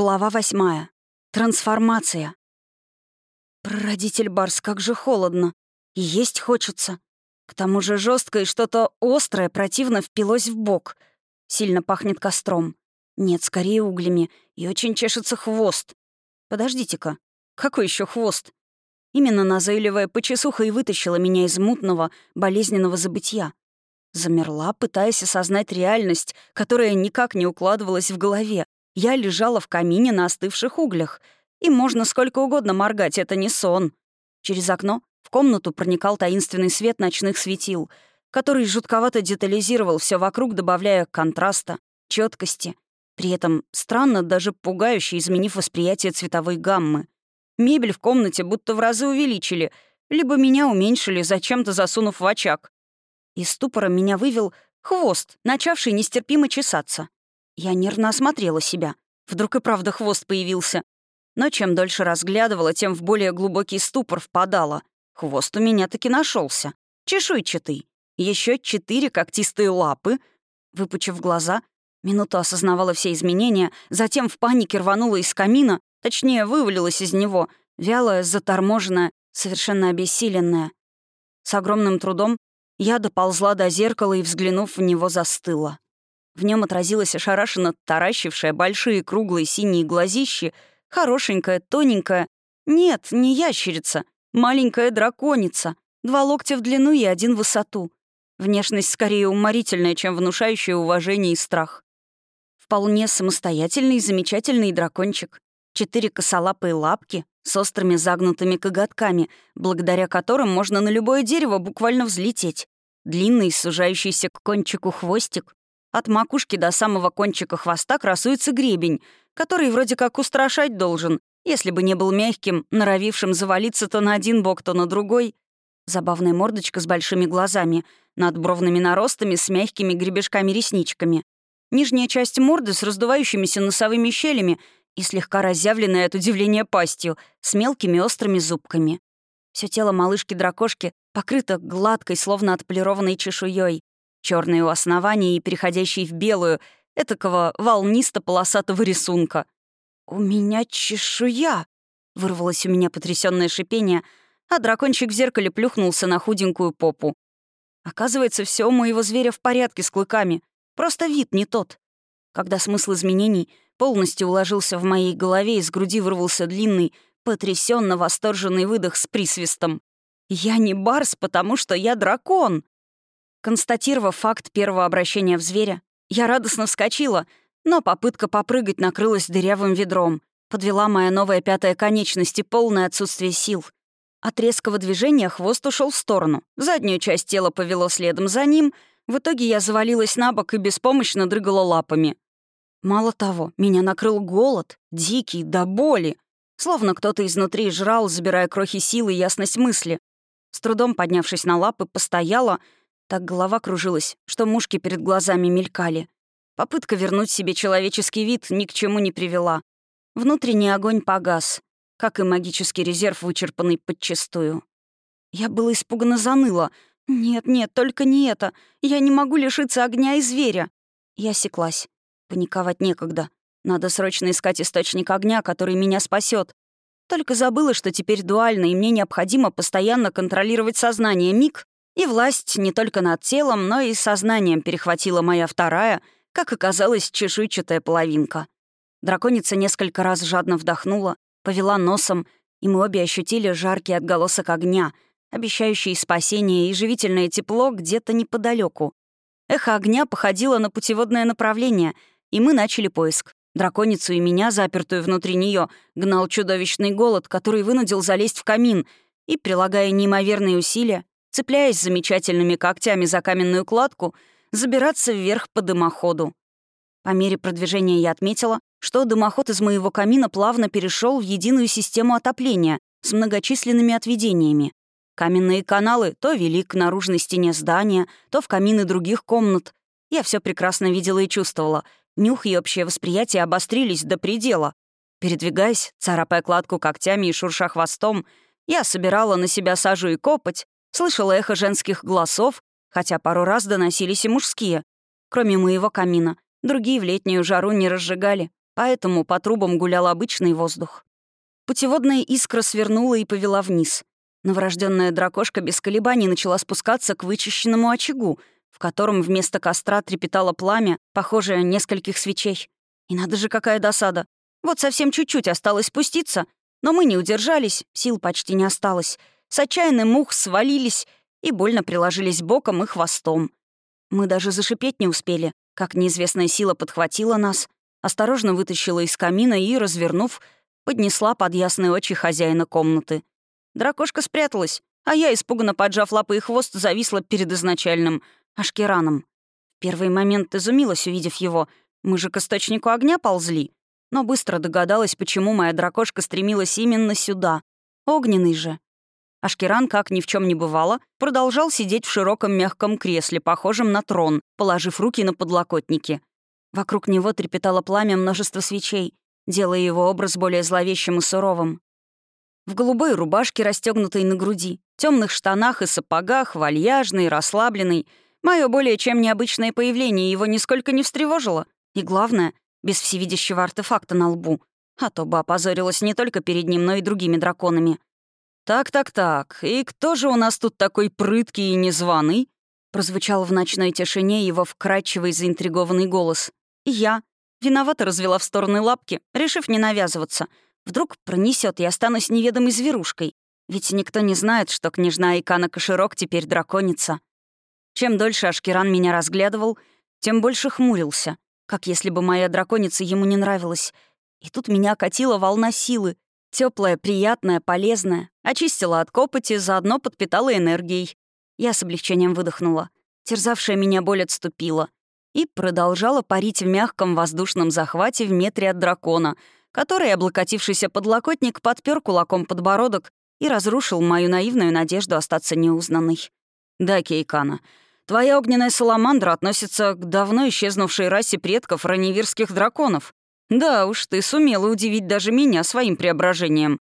Глава восьмая. Трансформация. Прародитель Барс, как же холодно. И есть хочется. К тому же жестко и что-то острое противно впилось в бок. Сильно пахнет костром. Нет, скорее углями. И очень чешется хвост. Подождите-ка. Какой еще хвост? Именно назойливая почесуха и вытащила меня из мутного, болезненного забытья. Замерла, пытаясь осознать реальность, которая никак не укладывалась в голове. Я лежала в камине на остывших углях. И можно сколько угодно моргать, это не сон. Через окно в комнату проникал таинственный свет ночных светил, который жутковато детализировал все вокруг, добавляя контраста, четкости, при этом странно, даже пугающе изменив восприятие цветовой гаммы. Мебель в комнате будто в разы увеличили, либо меня уменьшили, зачем-то засунув в очаг. Из ступора меня вывел хвост, начавший нестерпимо чесаться. Я нервно осмотрела себя. Вдруг и правда хвост появился. Но чем дольше разглядывала, тем в более глубокий ступор впадала. Хвост у меня таки нашелся. Чешуйчатый. Еще четыре когтистые лапы. Выпучив глаза, минуту осознавала все изменения, затем в панике рванула из камина, точнее, вывалилась из него, вялая, заторможенная, совершенно обессиленная. С огромным трудом я доползла до зеркала и, взглянув в него, застыла. В нем отразилась ошарашенно таращившая большие круглые синие глазищи, хорошенькая, тоненькая. Нет, не ящерица, Маленькая драконица. Два локтя в длину и один в высоту. Внешность скорее уморительная, чем внушающая уважение и страх. Вполне самостоятельный и замечательный дракончик. Четыре косолапые лапки с острыми загнутыми коготками, благодаря которым можно на любое дерево буквально взлететь. Длинный, сужающийся к кончику хвостик. От макушки до самого кончика хвоста красуется гребень, который вроде как устрашать должен, если бы не был мягким, норовившим завалиться то на один бок, то на другой. Забавная мордочка с большими глазами, над бровными наростами с мягкими гребешками-ресничками. Нижняя часть морды с раздувающимися носовыми щелями и слегка разъявленная от удивления пастью, с мелкими острыми зубками. Все тело малышки-дракошки покрыто гладкой, словно отполированной чешуей, черной у основания и переходящей в белую, этакого волнисто-полосатого рисунка — «У меня чешуя!» — вырвалось у меня потрясённое шипение, а дракончик в зеркале плюхнулся на худенькую попу. Оказывается, все у моего зверя в порядке с клыками, просто вид не тот. Когда смысл изменений полностью уложился в моей голове, из груди вырвался длинный, потрясенно восторженный выдох с присвистом. «Я не барс, потому что я дракон!» Констатировав факт первого обращения в зверя, я радостно вскочила — но попытка попрыгать накрылась дырявым ведром. Подвела моя новая пятая конечность и полное отсутствие сил. От резкого движения хвост ушел в сторону. Заднюю часть тела повело следом за ним. В итоге я завалилась на бок и беспомощно дрыгала лапами. Мало того, меня накрыл голод, дикий, до боли. Словно кто-то изнутри жрал, забирая крохи силы и ясность мысли. С трудом поднявшись на лапы, постояла, так голова кружилась, что мушки перед глазами мелькали. Попытка вернуть себе человеческий вид ни к чему не привела. Внутренний огонь погас, как и магический резерв, вычерпанный подчистую. Я было испуганно заныла. «Нет, нет, только не это. Я не могу лишиться огня и зверя». Я секлась. Паниковать некогда. Надо срочно искать источник огня, который меня спасет. Только забыла, что теперь дуально, и мне необходимо постоянно контролировать сознание миг, и власть не только над телом, но и сознанием перехватила моя вторая — как оказалось, чешуйчатая половинка. Драконица несколько раз жадно вдохнула, повела носом, и мы обе ощутили жаркий отголосок огня, обещающий спасение и живительное тепло где-то неподалеку. Эхо огня походило на путеводное направление, и мы начали поиск. Драконицу и меня, запертую внутри нее, гнал чудовищный голод, который вынудил залезть в камин, и, прилагая неимоверные усилия, цепляясь замечательными когтями за каменную кладку, забираться вверх по дымоходу. По мере продвижения я отметила, что дымоход из моего камина плавно перешел в единую систему отопления с многочисленными отведениями. Каменные каналы то вели к наружной стене здания, то в камины других комнат. Я все прекрасно видела и чувствовала. Нюх и общее восприятие обострились до предела. Передвигаясь, царапая кладку когтями и шурша хвостом, я собирала на себя сажу и копоть, слышала эхо женских голосов хотя пару раз доносились и мужские. Кроме моего камина, другие в летнюю жару не разжигали, поэтому по трубам гулял обычный воздух. Путеводная искра свернула и повела вниз. Новорожденная дракошка без колебаний начала спускаться к вычищенному очагу, в котором вместо костра трепетало пламя, похожее нескольких свечей. И надо же, какая досада. Вот совсем чуть-чуть осталось спуститься, но мы не удержались, сил почти не осталось. С отчаянным мух свалились и больно приложились боком и хвостом. Мы даже зашипеть не успели, как неизвестная сила подхватила нас, осторожно вытащила из камина и, развернув, поднесла под ясные очи хозяина комнаты. Дракошка спряталась, а я, испуганно поджав лапы и хвост, зависла перед изначальным Ашкераном. В первый момент изумилась, увидев его. Мы же к источнику огня ползли. Но быстро догадалась, почему моя дракошка стремилась именно сюда. Огненный же. Ашкеран, как ни в чем не бывало, продолжал сидеть в широком мягком кресле, похожем на трон, положив руки на подлокотники. Вокруг него трепетало пламя множества свечей, делая его образ более зловещим и суровым. В голубой рубашке, расстегнутой на груди, темных штанах и сапогах, вальяжный, расслабленный, мое более чем необычное появление его нисколько не встревожило. И главное, без всевидящего артефакта на лбу. А то бы опозорилась не только перед ним, но и другими драконами. «Так-так-так, и кто же у нас тут такой прыткий и незваный?» Прозвучал в ночной тишине его вкрадчивый заинтригованный голос. Я. Виновато развела в стороны лапки, решив не навязываться. Вдруг пронесет и останусь неведомой зверушкой. Ведь никто не знает, что княжна Икана Коширок теперь драконица. Чем дольше Ашкеран меня разглядывал, тем больше хмурился, как если бы моя драконица ему не нравилась. И тут меня окатила волна силы, Теплая, приятная, полезная. Очистила от копоти, заодно подпитала энергией. Я с облегчением выдохнула. Терзавшая меня боль отступила. И продолжала парить в мягком воздушном захвате в метре от дракона, который, облокотившийся подлокотник, подпер кулаком подбородок и разрушил мою наивную надежду остаться неузнанной. «Да, Кейкана, твоя огненная саламандра относится к давно исчезнувшей расе предков раневирских драконов. Да уж, ты сумела удивить даже меня своим преображением.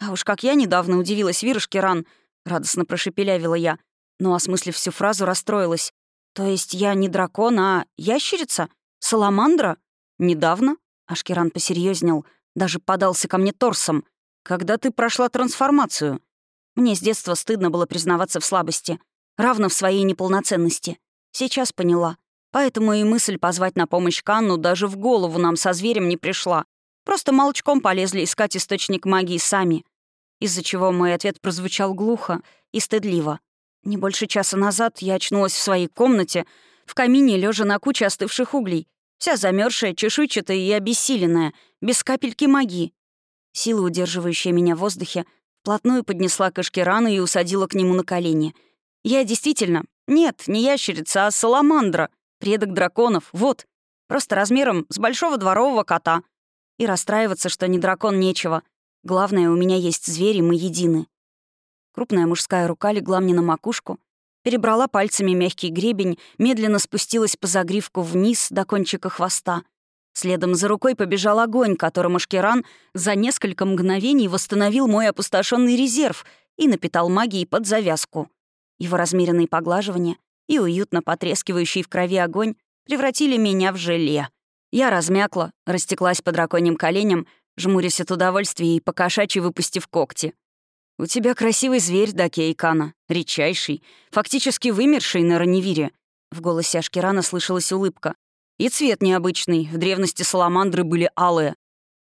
А уж как я недавно удивилась Вирушке ран, радостно прошепелявила я, но, осмыслив всю фразу, расстроилась. То есть я не дракон, а ящерица? Саламандра? Недавно? Ашкеран посерьезнел, даже подался ко мне торсом. Когда ты прошла трансформацию? Мне с детства стыдно было признаваться в слабости, равно в своей неполноценности. Сейчас поняла. Поэтому и мысль позвать на помощь Канну даже в голову нам со зверем не пришла. Просто молчком полезли искать источник магии сами. Из-за чего мой ответ прозвучал глухо и стыдливо. Не больше часа назад я очнулась в своей комнате, в камине лежа на куче остывших углей, вся замерзшая, чешуйчатая и обессиленная, без капельки магии. Сила, удерживающая меня в воздухе, вплотную поднесла к Ашкерану и усадила к нему на колени. Я действительно... Нет, не ящерица, а саламандра. Предок драконов, вот. Просто размером с большого дворового кота. И расстраиваться, что не дракон, нечего. Главное, у меня есть звери, мы едины. Крупная мужская рука легла мне на макушку, перебрала пальцами мягкий гребень, медленно спустилась по загривку вниз до кончика хвоста. Следом за рукой побежал огонь, которым Ашкеран за несколько мгновений восстановил мой опустошенный резерв и напитал магией под завязку. Его размеренные поглаживания, и уютно потрескивающий в крови огонь превратили меня в желе. Я размякла, растеклась по драконьим коленям, жмурясь от удовольствия и покошачьи выпустив когти. «У тебя красивый зверь, Даке Икана, редчайший, фактически вымерший на Раневире». В голосе Ашкерана слышалась улыбка. «И цвет необычный, в древности саламандры были алые.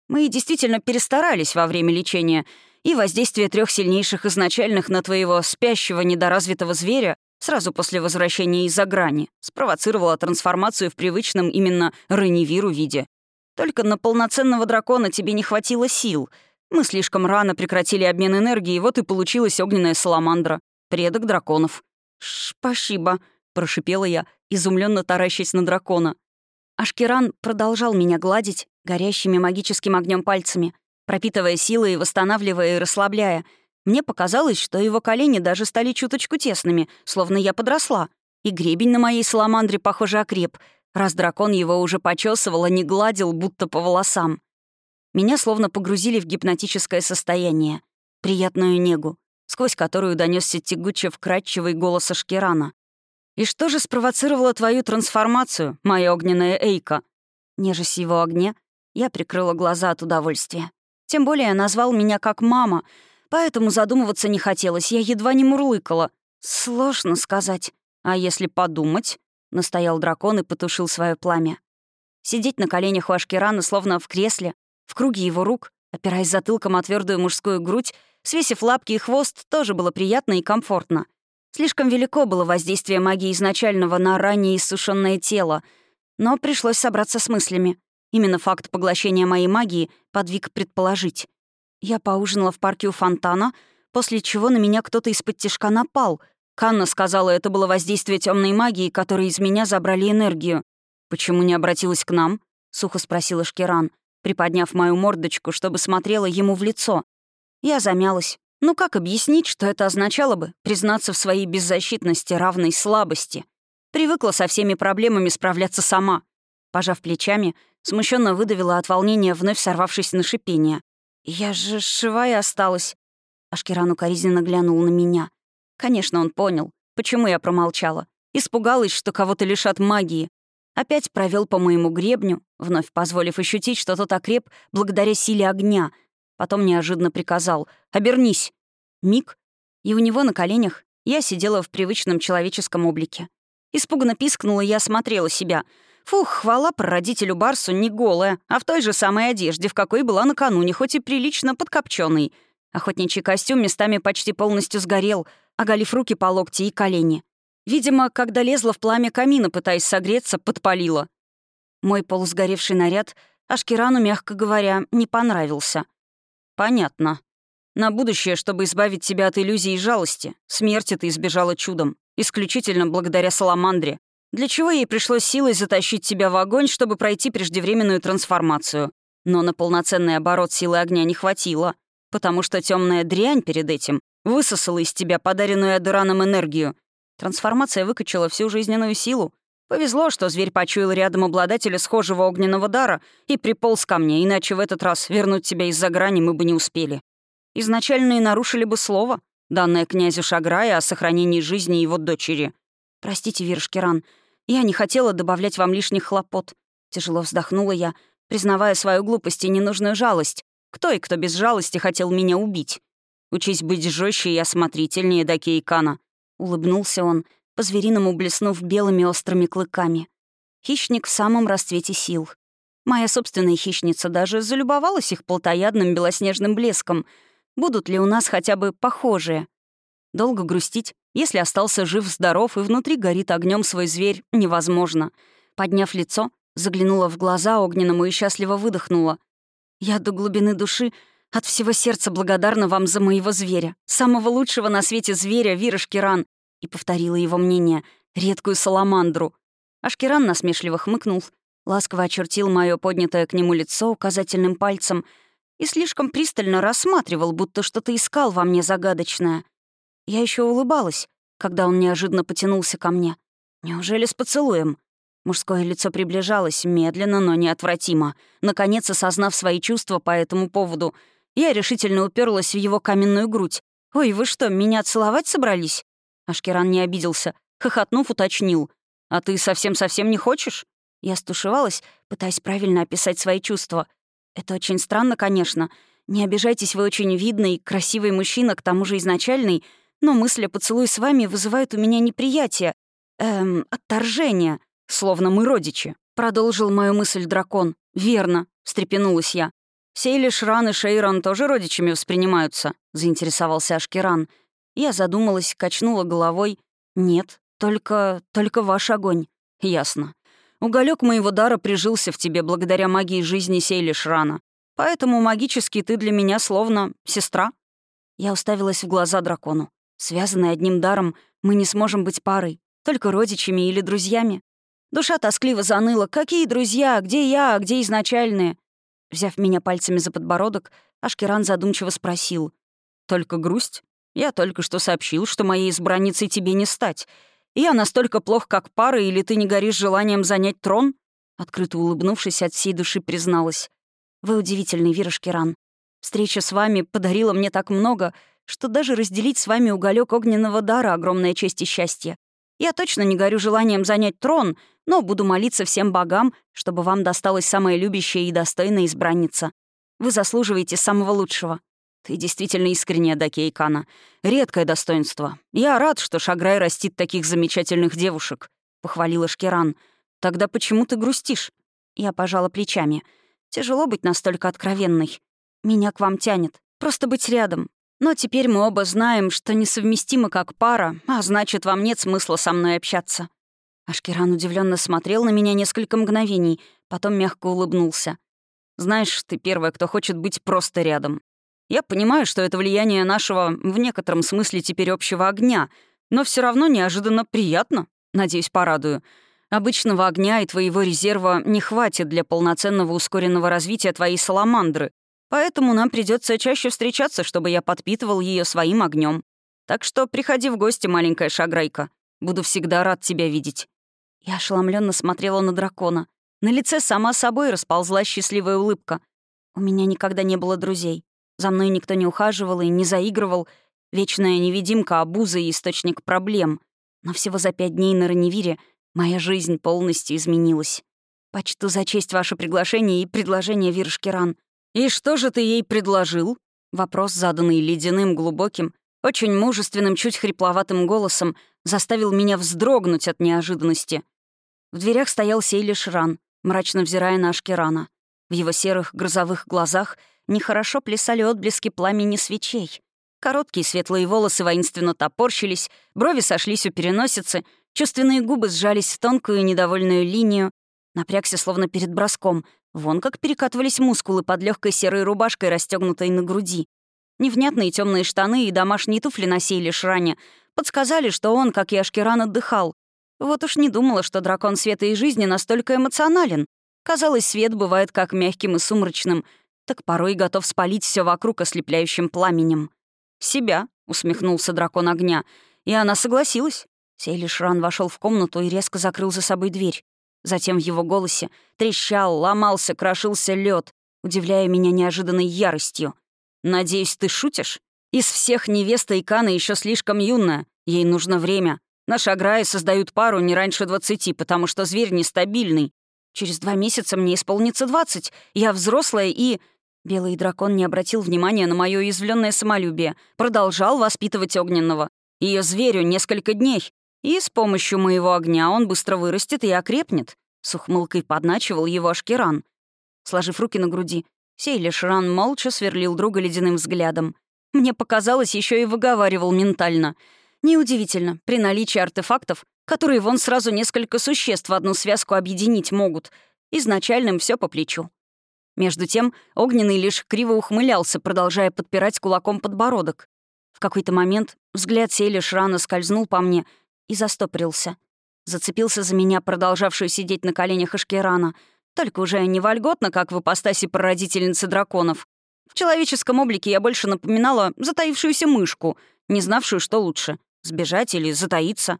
Мы действительно перестарались во время лечения, и воздействие трех сильнейших изначальных на твоего спящего недоразвитого зверя сразу после возвращения из-за грани, спровоцировала трансформацию в привычном именно Реневиру виде. Только на полноценного дракона тебе не хватило сил. Мы слишком рано прекратили обмен энергией, вот и получилась огненная саламандра, предок драконов. «Спасибо», — прошипела я, изумленно таращась на дракона. Ашкеран продолжал меня гладить горящими магическим огнем пальцами, пропитывая силой и восстанавливая и расслабляя — мне показалось, что его колени даже стали чуточку тесными, словно я подросла. И гребень на моей саламандре, похоже, окреп, раз дракон его уже почесывал, а не гладил, будто по волосам. Меня словно погрузили в гипнотическое состояние, приятную негу, сквозь которую донесся тягуче вкрадчивый голос Ашкерана. «И что же спровоцировало твою трансформацию, моя огненная Эйка?» Нежась его огне, Я прикрыла глаза от удовольствия. Тем более назвал меня как мама, поэтому задумываться не хотелось, я едва не мурлыкала. Сложно сказать. А если подумать? Настоял дракон и потушил свое пламя. Сидеть на коленях у Ашкерана, словно в кресле, в круге его рук, опираясь затылком о твердую мужскую грудь, свесив лапки и хвост, тоже было приятно и комфортно. Слишком велико было воздействие магии изначального на ранее иссушенное тело, но пришлось собраться с мыслями. Именно факт поглощения моей магии подвиг предположить. Я поужинала в парке у фонтана, после чего на меня кто-то из-под тишка напал. Канна сказала, это было воздействие темной магии, которые из меня забрали энергию. «Почему не обратилась к нам?» — сухо спросила Шкеран, приподняв мою мордочку, чтобы смотрела ему в лицо. Я замялась. Ну как объяснить, что это означало бы признаться в своей беззащитности, равной слабости? Привыкла со всеми проблемами справляться сама. Пожав плечами, смущенно выдавила от волнения, вновь сорвавшись на шипение. «Я же живая осталась». Ашкеран укоризненно глянул на меня. Конечно, он понял, почему я промолчала. Испугалась, что кого-то лишат магии. Опять провел по моему гребню, вновь позволив ощутить, что тот окреп благодаря силе огня. Потом неожиданно приказал «Обернись!» Миг, и у него на коленях я сидела в привычном человеческом облике. Испуганно пискнула и осмотрела себя — Фух, хвала прародителю Барсу не голая, а в той же самой одежде, в какой была накануне, хоть и прилично подкопчённый. Охотничий костюм местами почти полностью сгорел, оголив руки по локти и колени. Видимо, когда лезла в пламя камина, пытаясь согреться, подпалила. Мой полусгоревший наряд Ашкирану, мягко говоря, не понравился. «Понятно. На будущее, чтобы избавить тебя от иллюзий и жалости, смерти ты избежала чудом, исключительно благодаря Саламандре для чего ей пришлось силой затащить тебя в огонь, чтобы пройти преждевременную трансформацию. Но на полноценный оборот силы огня не хватило, потому что темная дрянь перед этим высосала из тебя подаренную Адураном энергию. Трансформация выкачала всю жизненную силу. Повезло, что зверь почуял рядом обладателя схожего огненного дара и приполз ко мне, иначе в этот раз вернуть тебя из-за грани мы бы не успели. Изначально и нарушили бы слово, данное князю Шаграя о сохранении жизни его дочери — «Простите, Виршкиран, я не хотела добавлять вам лишних хлопот». Тяжело вздохнула я, признавая свою глупость и ненужную жалость. Кто и кто без жалости хотел меня убить? Учись быть жестче и осмотрительнее до Кейкана. Улыбнулся он, по-звериному блеснув белыми острыми клыками. Хищник в самом расцвете сил. Моя собственная хищница даже залюбовалась их плотоядным белоснежным блеском. Будут ли у нас хотя бы похожие? Долго грустить, если остался жив-здоров и внутри горит огнем свой зверь, невозможно. Подняв лицо, заглянула в глаза огненному и счастливо выдохнула. «Я до глубины души от всего сердца благодарна вам за моего зверя, самого лучшего на свете зверя, Вира Шкиран», и повторила его мнение, редкую саламандру. Ашкиран насмешливо хмыкнул, ласково очертил мое поднятое к нему лицо указательным пальцем и слишком пристально рассматривал, будто что-то искал во мне загадочное — я еще улыбалась, когда он неожиданно потянулся ко мне. Неужели с поцелуем? Мужское лицо приближалось, медленно, но неотвратимо. Наконец, осознав свои чувства по этому поводу, я решительно уперлась в его каменную грудь. «Ой, вы что, меня целовать собрались?» Ашкеран не обиделся. Хохотнув, уточнил. «А ты совсем-совсем не хочешь?» Я стушевалась, пытаясь правильно описать свои чувства. «Это очень странно, конечно. Не обижайтесь, вы очень видный, красивый мужчина, к тому же изначальный, но мысль о поцелуе с вами вызывает у меня неприятие, эм, отторжение, словно мы родичи. Продолжил мою мысль дракон. «Верно», — встрепенулась я. «Сейли, Шран и Шейран тоже родичами воспринимаются?» — заинтересовался Ашкеран. Я задумалась, качнула головой. «Нет, только... только ваш огонь». «Ясно. Уголек моего дара прижился в тебе благодаря магии жизни Сейли Шрана. Поэтому магически ты для меня словно сестра». Я уставилась в глаза дракону. Связанные одним даром, мы не сможем быть парой, только родичами или друзьями. Душа тоскливо заныла. «Какие друзья? Где я? Где изначальные?» Взяв меня пальцами за подбородок, Ашкеран задумчиво спросил. «Только грусть? Я только что сообщил, что моей избранницей тебе не стать. Я настолько плох, как пара, или ты не горишь желанием занять трон?» Открыто улыбнувшись, от всей души призналась. «Вы удивительный, Вира Шкеран. Встреча с вами подарила мне так много, что даже разделить с вами уголек огненного дара — огромная честь и счастье. Я точно не горю желанием занять трон, но буду молиться всем богам, чтобы вам досталась самая любящая и достойная избранница. Вы заслуживаете самого лучшего. Ты действительно искренняя, Даки Икана. Редкое достоинство. Я рад, что Шаграй растит таких замечательных девушек», — похвалила Шкеран. «Тогда почему ты грустишь?» Я пожала плечами. «Тяжело быть настолько откровенной. Меня к вам тянет. Просто быть рядом. Но теперь мы оба знаем, что несовместимы как пара, а значит, вам нет смысла со мной общаться». Ашкеран удивленно смотрел на меня несколько мгновений, потом мягко улыбнулся. «Знаешь, ты первая, кто хочет быть просто рядом. Я понимаю, что это влияние нашего, в некотором смысле теперь общего огня, но все равно неожиданно приятно. Надеюсь, порадую. Обычного огня и твоего резерва не хватит для полноценного ускоренного развития твоей саламандры, поэтому нам придется чаще встречаться, чтобы я подпитывал ее своим огнем. Так что приходи в гости, маленькая шаграйка. Буду всегда рад тебя видеть». Я ошеломленно смотрела на дракона. На лице сама собой расползла счастливая улыбка. У меня никогда не было друзей. За мной никто не ухаживал и не заигрывал. Вечная невидимка, обуза и источник проблем. Но всего за пять дней на Раневире моя жизнь полностью изменилась. Почту за честь ваше приглашение и предложение Виршкиран. «И что же ты ей предложил?» Вопрос, заданный ледяным, глубоким, очень мужественным, чуть хрипловатым голосом, заставил меня вздрогнуть от неожиданности. В дверях стоял Сейли Шран, мрачно взирая на Ашкерана. В его серых грозовых глазах — нехорошо плясали отблески пламени свечей. Короткие светлые волосы воинственно топорщились, брови сошлись у переносицы, чувственные губы сжались в тонкую недовольную линию. Напрягся, словно перед броском. Вон как перекатывались мускулы под легкой серой рубашкой, расстегнутой на груди. Невнятные темные штаны и домашние туфли сей шране подсказали, что он, как и Ашкеран, отдыхал. Вот уж не думала, что дракон света и жизни настолько эмоционален. Казалось, свет бывает как мягким и сумрачным — так порой готов спалить все вокруг ослепляющим пламенем. «Себя», — усмехнулся дракон огня, и она согласилась. Сейли Шран вошел в комнату и резко закрыл за собой дверь. Затем в его голосе трещал, ломался, крошился лед, удивляя меня неожиданной яростью. «Надеюсь, ты шутишь? Из всех невеста Икана еще слишком юная. Ей нужно время. Наши аграи создают пару не раньше двадцати, потому что зверь нестабильный. Через два месяца мне исполнится двадцать. Я взрослая и...» Белый дракон не обратил внимания на мое уязвленное самолюбие, продолжал воспитывать огненного. Ее зверю несколько дней, и с помощью моего огня он быстро вырастет и окрепнет. С ухмылкой подначивал его Ашкеран. Сложив руки на груди, Сейли Шран молча сверлил друга ледяным взглядом. Мне показалось, еще и выговаривал ментально. Неудивительно, при наличии артефактов, которые вон сразу несколько существ в одну связку объединить могут, изначальным все по плечу. Между тем, Огненный лишь криво ухмылялся, продолжая подпирать кулаком подбородок. В какой-то момент взгляд Сейли Шрана скользнул по мне и застопорился. Зацепился за меня, продолжавшую сидеть на коленях Ашкерана, только уже не вольготно, как в ипостаси прародительницы драконов. В человеческом облике я больше напоминала затаившуюся мышку, не знавшую, что лучше — сбежать или затаиться.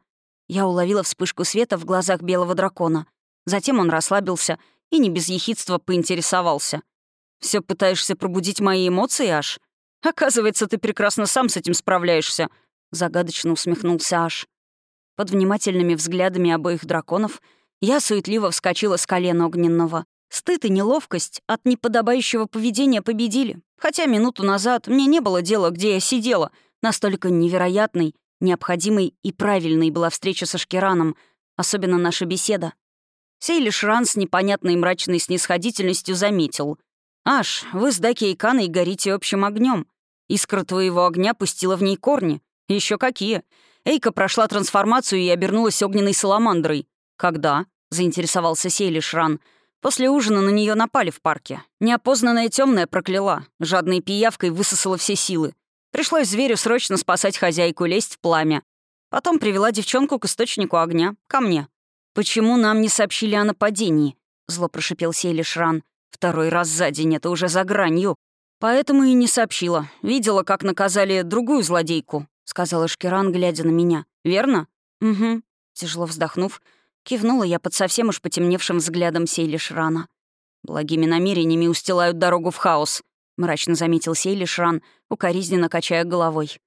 Я уловила вспышку света в глазах белого дракона. Затем он расслабился — и не без ехидства поинтересовался. Все пытаешься пробудить мои эмоции, Аш? Оказывается, ты прекрасно сам с этим справляешься», — загадочно усмехнулся Аш. Под внимательными взглядами обоих драконов я суетливо вскочила с колена огненного. Стыд и неловкость от неподобающего поведения победили. Хотя минуту назад мне не было дела, где я сидела. Настолько невероятной, необходимой и правильной была встреча со Шкираном, особенно наша беседа. Сей лишь Ран с непонятной мрачной снисходительностью заметил. «Аш, вы с Даки и Каной горите общим огнем. Искра твоего огня пустила в ней корни. Еще какие. Эйка прошла трансформацию и обернулась огненной саламандрой. Когда?» — заинтересовался Сейлиш Ран. После ужина на нее напали в парке. Неопознанная темная прокляла. Жадной пиявкой высосала все силы. Пришлось зверю срочно спасать хозяйку, лезть в пламя. Потом привела девчонку к источнику огня, ко мне. «Почему нам не сообщили о нападении?» — зло прошипел Сейли Шран. «Второй раз за день, это уже за гранью. Поэтому и не сообщила. Видела, как наказали другую злодейку», — сказала Шкиран, глядя на меня. «Верно?» «Угу», — тяжело вздохнув, кивнула я под совсем уж потемневшим взглядом Сейли Шрана. «Благими намерениями устилают дорогу в хаос», — мрачно заметил Сейли Шран, укоризненно качая головой.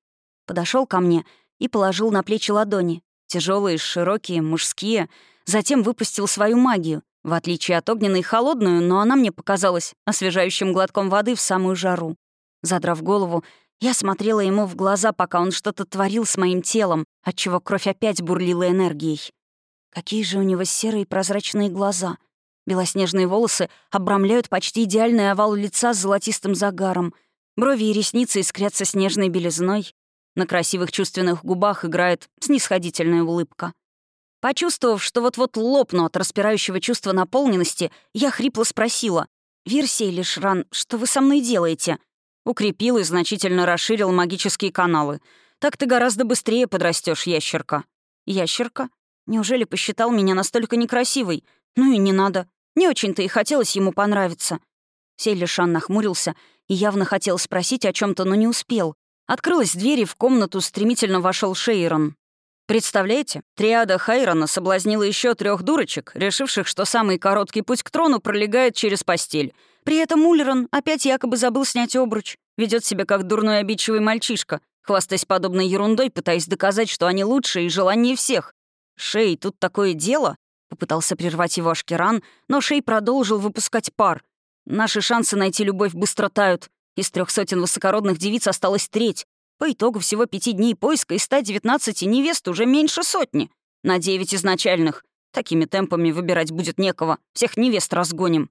Подошел ко мне и положил на плечи ладони, Тяжелые, широкие, мужские. Затем выпустил свою магию. В отличие от огненной холодную, но она мне показалась освежающим глотком воды в самую жару. Задрав голову, я смотрела ему в глаза, пока он что-то творил с моим телом, отчего кровь опять бурлила энергией. Какие же у него серые прозрачные глаза. Белоснежные волосы обрамляют почти идеальный овал лица с золотистым загаром. Брови и ресницы искрятся снежной белизной. На красивых чувственных губах играет снисходительная улыбка. Почувствовав, что вот-вот лопну от распирающего чувства наполненности, я хрипло спросила. «Версия или Шран, что вы со мной делаете?» Укрепил и значительно расширил магические каналы. Так ты гораздо быстрее подрастешь, ящерка. Ящерка? Неужели посчитал меня настолько некрасивой? Ну и не надо. Не очень-то и хотелось ему понравиться. Сейлишан нахмурился и явно хотел спросить о чем то но не успел. Открылась дверь, и в комнату стремительно вошел Шейрон. Представляете, триада Хайрона соблазнила еще трех дурочек, решивших, что самый короткий путь к трону пролегает через постель. При этом Уллерон опять якобы забыл снять обруч. Ведет себя как дурной обидчивый мальчишка, хвастаясь подобной ерундой, пытаясь доказать, что они лучшие и желаннее всех. «Шей, тут такое дело?» — попытался прервать его Ашкеран, но Шей продолжил выпускать пар. «Наши шансы найти любовь быстро тают. Из трех сотен высокородных девиц осталась треть. По итогу всего пяти дней поиска из 119 невест уже меньше сотни. На девять изначальных. Такими темпами выбирать будет некого. Всех невест разгоним.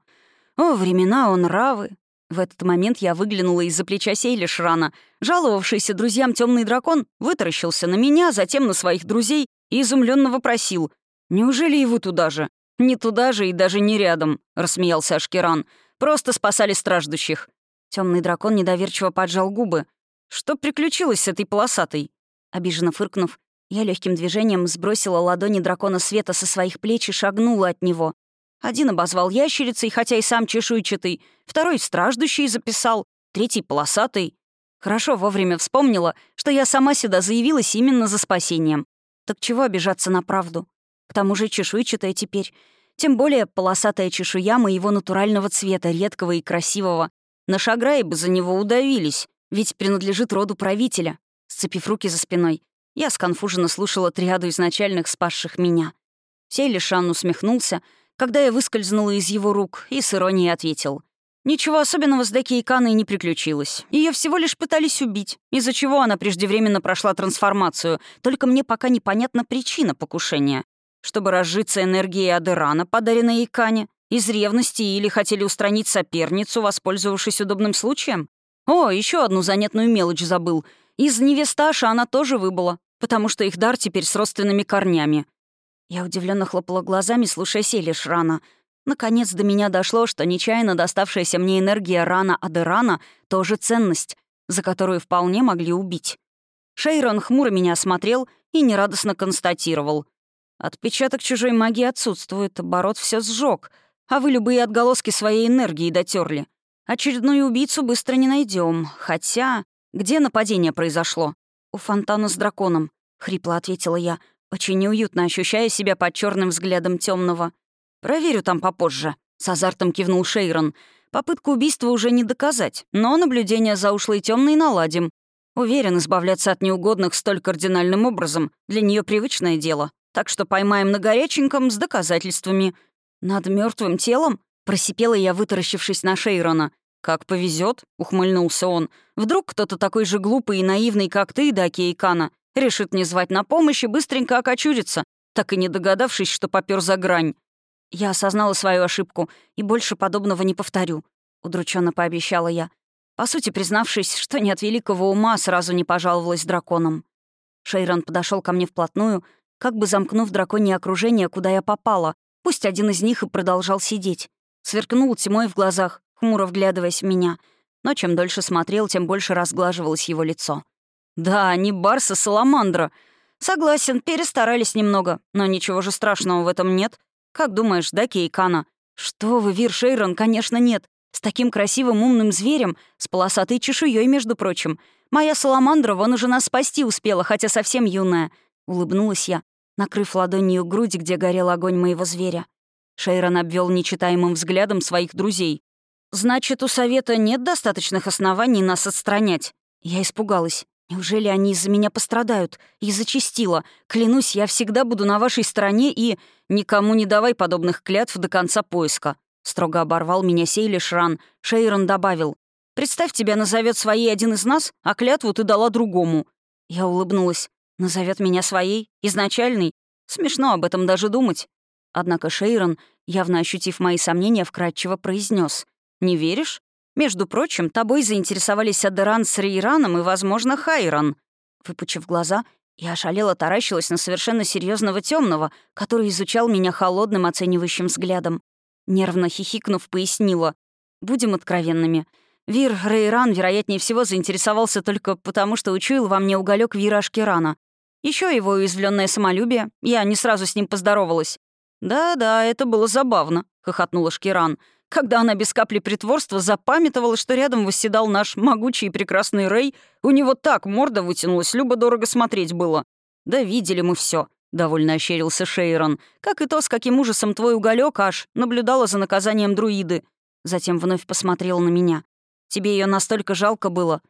О, времена он равы. В этот момент я выглянула из-за плеча Сейлишрана. Жаловавшийся друзьям темный дракон вытаращился на меня, затем на своих друзей и изумленно вопросил. «Неужели вы туда же?» «Не туда же и даже не рядом», — рассмеялся Ашкеран. «Просто спасали страждущих». Темный дракон недоверчиво поджал губы. «Что приключилось с этой полосатой?» Обиженно фыркнув, я легким движением сбросила ладони дракона света со своих плеч и шагнула от него. Один обозвал ящерицей, хотя и сам чешуйчатый, второй — страждущий записал, третий — полосатый. Хорошо вовремя вспомнила, что я сама сюда заявилась именно за спасением. Так чего обижаться на правду? К тому же чешуйчатая теперь. Тем более полосатая чешуя моего натурального цвета, редкого и красивого. На шаграе бы за него удавились. Ведь принадлежит роду правителя. Сцепив руки за спиной, я сконфуженно слушала триаду изначальных спасших меня. Сейлишан усмехнулся, когда я выскользнула из его рук, и с иронией ответил. Ничего особенного с Деки Иканой не приключилось. Ее всего лишь пытались убить, из-за чего она преждевременно прошла трансформацию, только мне пока непонятна причина покушения. Чтобы разжиться энергией Адерана, подаренной Икане, из ревности или хотели устранить соперницу, воспользовавшись удобным случаем? О, еще одну занятную мелочь забыл. Из невесташа она тоже выбыла, потому что их дар теперь с родственными корнями. Я удивленно хлопала глазами, слушая Селиш рано. Наконец до меня дошло, что нечаянно доставшаяся мне энергия рана Адерана — тоже ценность, за которую вполне могли убить. Шейрон хмуро меня осмотрел и нерадостно констатировал. «Отпечаток чужой магии отсутствует, оборот все сжег, а вы любые отголоски своей энергии дотерли. Очередную убийцу быстро не найдем. Хотя... Где нападение произошло? У фонтана с драконом, хрипло ответила я, очень неуютно ощущая себя под черным взглядом темного. Проверю там попозже. С азартом кивнул Шейрон. Попытку убийства уже не доказать, но наблюдение за ушлой темной наладим. Уверен, избавляться от неугодных столь кардинальным образом для нее привычное дело. Так что поймаем на горяченьком с доказательствами. Над мертвым телом Просипела я, вытаращившись на Шейрона. «Как повезет, ухмыльнулся он. «Вдруг кто-то такой же глупый и наивный, как ты, Даки Икана, решит не звать на помощь и быстренько окочурится, так и не догадавшись, что попёр за грань». Я осознала свою ошибку и больше подобного не повторю, удрученно пообещала я, по сути признавшись, что не от великого ума сразу не пожаловалась драконом. Шейрон подошел ко мне вплотную, как бы замкнув драконье окружение, куда я попала, пусть один из них и продолжал сидеть. Сверкнул тьмой в глазах, хмуро вглядываясь в меня. Но чем дольше смотрел, тем больше разглаживалось его лицо. «Да, не Барса, Саламандра. Согласен, перестарались немного, но ничего же страшного в этом нет. Как думаешь, да, Кейкана?» «Что вы, Вир Шейрон, конечно, нет. С таким красивым умным зверем, с полосатой чешуей, между прочим. Моя Саламандра вон уже нас спасти успела, хотя совсем юная». Улыбнулась я, накрыв ладонью грудь, где горел огонь моего зверя. Шейрон обвел нечитаемым взглядом своих друзей. «Значит, у совета нет достаточных оснований нас отстранять?» Я испугалась. Неужели они из-за меня пострадают? И зачистило. Клянусь, я всегда буду на вашей стороне и... Никому не давай подобных клятв до конца поиска. Строго оборвал меня Сейли Шран. Шейрон добавил. Представь, тебя назовет своей один из нас, а клятву ты дала другому. Я улыбнулась. Назовет меня своей? Изначальной? Смешно об этом даже думать. Однако Шейрон, явно ощутив мои сомнения, вкратчиво произнес: «Не веришь? Между прочим, тобой заинтересовались Адеран с Рейраном и, возможно, Хайрон». Выпучив глаза, я ошалела таращилась на совершенно серьезного темного, который изучал меня холодным оценивающим взглядом. Нервно хихикнув, пояснила. «Будем откровенными. Вир Рейран, вероятнее всего, заинтересовался только потому, что учуял во мне уголек Вира Ашкерана. Еще его уязвленное самолюбие. Я не сразу с ним поздоровалась. «Да-да, это было забавно», — хохотнула Шкиран, когда она без капли притворства запамятовала, что рядом восседал наш могучий и прекрасный Рэй, у него так морда вытянулась, любо-дорого смотреть было. «Да видели мы все, довольно ощерился Шейрон, как и то, с каким ужасом твой уголек аж наблюдала за наказанием друиды. Затем вновь посмотрел на меня. «Тебе ее настолько жалко было?»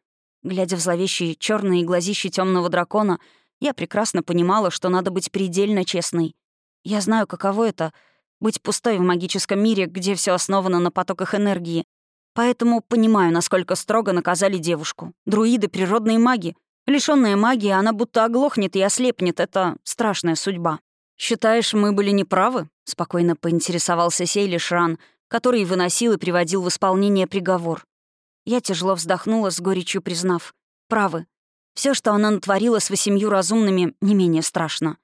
Глядя в зловещие черные глазищи темного дракона, я прекрасно понимала, что надо быть предельно честной. Я знаю, каково это — быть пустой в магическом мире, где все основано на потоках энергии. Поэтому понимаю, насколько строго наказали девушку. Друиды — природные маги. Лишённая магии, она будто оглохнет и ослепнет. Это страшная судьба. «Считаешь, мы были неправы?» — спокойно поинтересовался Сейли Шран, который выносил и приводил в исполнение приговор. Я тяжело вздохнула, с горечью признав. «Правы. Все, что она натворила с восемью разумными, не менее страшно.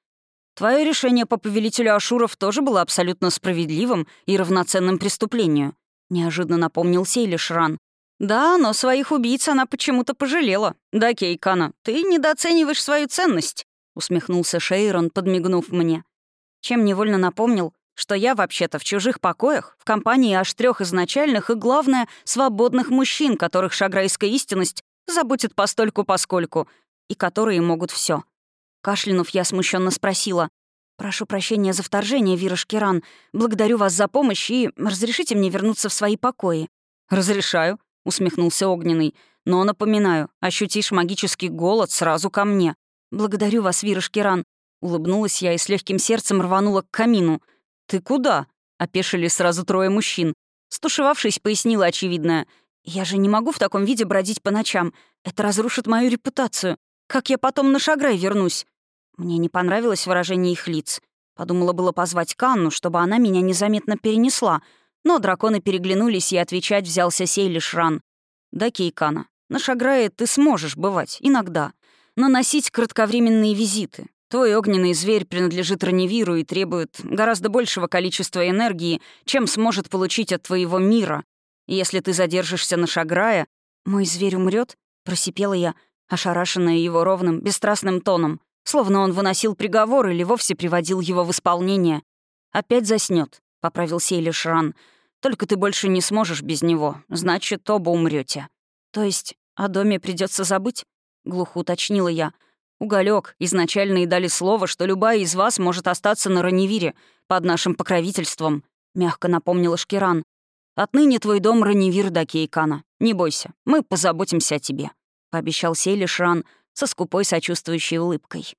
Твое решение по повелителю Ашуров тоже было абсолютно справедливым и равноценным преступлению», — неожиданно напомнил Сейли Шран. «Да, но своих убийц она почему-то пожалела. Да, Кейкана, ты недооцениваешь свою ценность», — усмехнулся Шейрон, подмигнув мне. Чем невольно напомнил, что я вообще-то в чужих покоях, в компании аж трех изначальных и, главное, свободных мужчин, которых шаграйская истинность заботит постольку-поскольку, и которые могут все. Кашлянув, я смущенно спросила. «Прошу прощения за вторжение, Вира Шкиран. Благодарю вас за помощь и разрешите мне вернуться в свои покои». «Разрешаю», — усмехнулся Огненный. «Но напоминаю, ощутишь магический голод сразу ко мне». «Благодарю вас, Вира Шкиран». Улыбнулась я и с легким сердцем рванула к камину. «Ты куда?» — опешили сразу трое мужчин. Стушевавшись, пояснила очевидное. «Я же не могу в таком виде бродить по ночам. Это разрушит мою репутацию. Как я потом на Шаграй вернусь?» Мне не понравилось выражение их лиц. Подумала было позвать Канну, чтобы она меня незаметно перенесла, но драконы переглянулись, и отвечать взялся Сейли Шран. «Да, Кейкана, на Шаграе ты сможешь бывать, иногда. Наносить кратковременные визиты. Твой огненный зверь принадлежит Раневиру и требует гораздо большего количества энергии, чем сможет получить от твоего мира. Если ты задержишься на Шаграя, мой зверь умрет, просипела я, ошарашенная его ровным, бесстрастным тоном словно он выносил приговор или вовсе приводил его в исполнение. «Опять заснет, поправил Сейли Шран. «Только ты больше не сможешь без него, значит, оба умрете. «То есть о доме придется забыть?» — глухо уточнила я. Уголек изначально и дали слово, что любая из вас может остаться на Раневире под нашим покровительством», — мягко напомнила Шкиран. «Отныне твой дом Раневир до Кейкана. Не бойся, мы позаботимся о тебе», — пообещал Сейли Шран, со скупой сочувствующей улыбкой.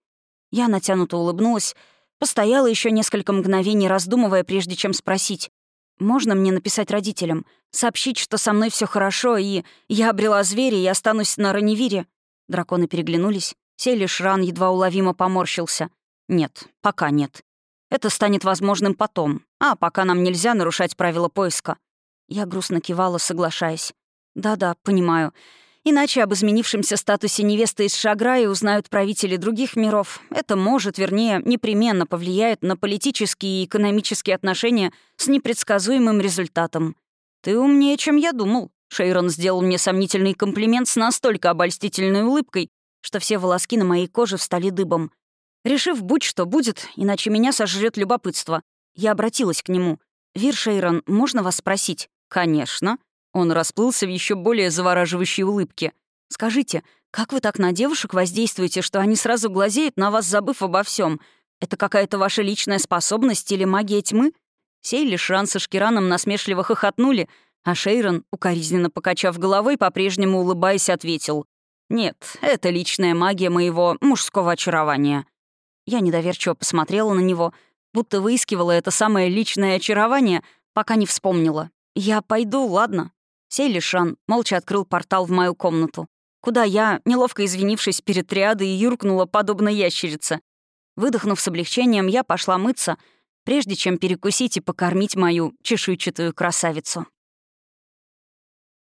Я натянуто улыбнулась, постояла еще несколько мгновений, раздумывая, прежде чем спросить. «Можно мне написать родителям? Сообщить, что со мной все хорошо, и я обрела зверя и останусь на Раневире?» Драконы переглянулись. Сели Шран едва уловимо поморщился. «Нет, пока нет. Это станет возможным потом. А пока нам нельзя нарушать правила поиска». Я грустно кивала, соглашаясь. «Да-да, понимаю. Иначе об изменившемся статусе невесты из Шаграя узнают правители других миров. Это может, вернее, непременно повлияет на политические и экономические отношения с непредсказуемым результатом. «Ты умнее, чем я думал», — Шейрон сделал мне сомнительный комплимент с настолько обольстительной улыбкой, что все волоски на моей коже встали дыбом. Решив, будь что будет, иначе меня сожрет любопытство, я обратилась к нему. «Вир Шейрон, можно вас спросить?» «Конечно», он расплылся в еще более завораживающей улыбке. «Скажите, как вы так на девушек воздействуете, что они сразу глазеют на вас, забыв обо всем? Это какая-то ваша личная способность или магия тьмы?» Сейли Шран со Шкираном насмешливо хохотнули, а Шейрон, укоризненно покачав головой, по-прежнему улыбаясь, ответил. Нет, это личная магия моего мужского очарования». Я недоверчиво посмотрела на него, будто выискивала это самое личное очарование, пока не вспомнила. «Я пойду, ладно?» Сейлишан молча открыл портал в мою комнату, куда я, неловко извинившись перед триадой, юркнула подобно ящерице. Выдохнув с облегчением, я пошла мыться, прежде чем перекусить и покормить мою чешуйчатую красавицу.